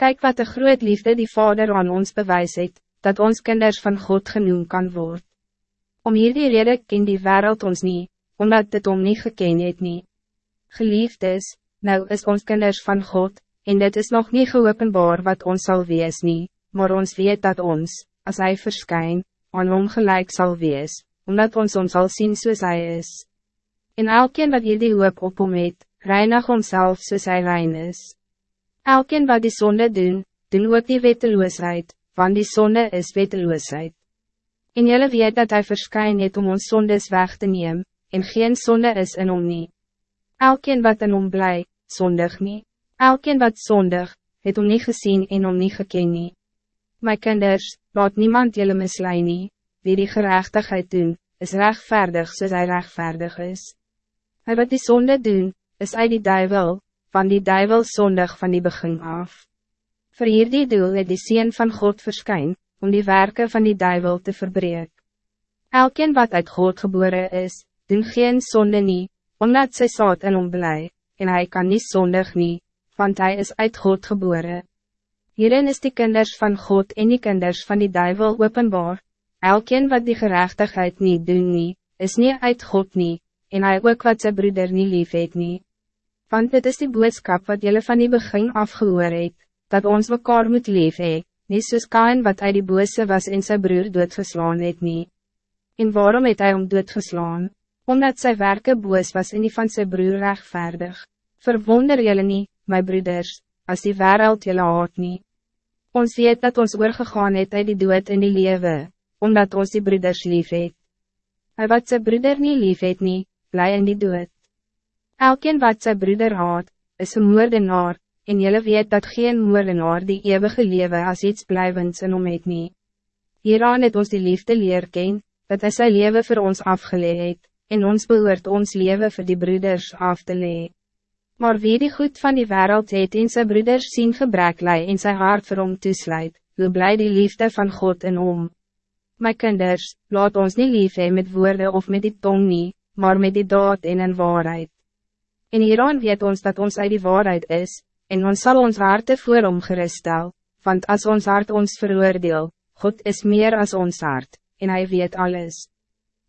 Kijk wat de groot liefde die Vader aan ons bewijs het, dat ons kinders van God genoemd kan worden. Om hier die rede ken die wereld ons niet, omdat dit om niet geken het nie. Geliefdes, nou is ons kinders van God, en dit is nog niet geopenbaar wat ons zal wees nie, maar ons weet dat ons, als hij verschijnt, aan hom gelijk zal wees, omdat ons ons zal zien soos hy is. En elkeen wat hier die hoop op hom het, reinig homself soos hy rein is. Elkeen wat die zonde doen, doen ook die wetteloosheid, want die zonde is wetteloosheid. En jylle weet dat hij verskyn het om ons zondes weg te nemen, en geen zonde is in hom nie. Elkeen wat in hom bly, zondig nie. Elkeen wat zondig, het hom nie gezien en hom nie geken nie. My kinders, laat niemand jylle mislei nie, wie die gerechtigheid doen, is rechtvaardig soos hy rechtvaardig is. Hij wat die zonde doen, is uit die duivel, van die duivel zondig van die begin af. Voor hierdie doel het die Seen van God verskyn, om die werken van die duivel te verbreken. Elkeen wat uit God geboren is, doen geen zonde nie, omdat sy saad in hom bly, en hij kan niet zondig nie, want hij is uit God geboren. Hierin is die kinders van God en die kinders van die duivel openbaar, elkeen wat die gerechtigheid niet doen nie, is niet uit God nie, en hij ook wat zijn broeder niet lief het nie. Want dit is die boodschap wat jullie van die begin afgehoor het, dat ons mekaar moet lief hee, nie soos Kain wat uit die bose was en zijn broer doodgeslaan het nie. En waarom het hij om doodgeslaan? Omdat zijn werken boos was en die van zijn broer rechtvaardig. Verwonder jullie niet, mijn broeders, als die wereld jullie haat niet. Ons weet dat ons oorgegaan het uit die dood in die lewe, omdat ons die broeders lief het. Hy wat zijn broeder niet lief het nie, bly in die dood. Elkeen wat zijn broeder haat, is een moordenaar, en jullie weet dat geen moordenaar die eeuwige lewe als iets blijvends in hom het nie. Hieraan het ons die liefde leer ken, dat hij zijn leven voor ons afgeleid het, en ons behoort ons leven voor die broeders af te lee. Maar wie die goed van die wereld het en sy broeders sien gebrek lei en sy hart vir hom toesluit, hoe bly die liefde van God in hom. My kinders, laat ons niet lief hee met woorden of met die tong nie, maar met die daad en in waarheid. En hieraan weet ons dat ons uit die waarheid is, en ons zal ons harte voor hom geristel, want als ons hart ons veroordeel, God is meer als ons hart, en hij weet alles.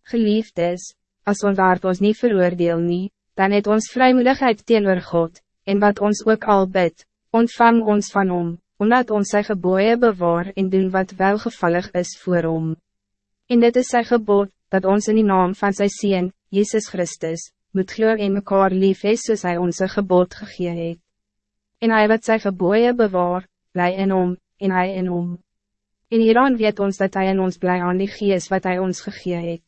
Geliefd is, als ons hart ons niet veroordeel nie, dan het ons vrijmoedigheid teenoor God, en wat ons ook al bid, ontvang ons van hom, omdat ons sy geboeie bewaar en doen wat welgevallig is voor hom. En dit is sy gebod, dat ons in die naam van sy Seen, Jezus Christus, moet glo en mekaar lief hee soos hy ons gebod gegee het en hij wat sy geboeie bewaar, bly in hom, en hij in hom. En hieraan weet ons dat hij in ons bly aan die gees wat hij ons gegee het.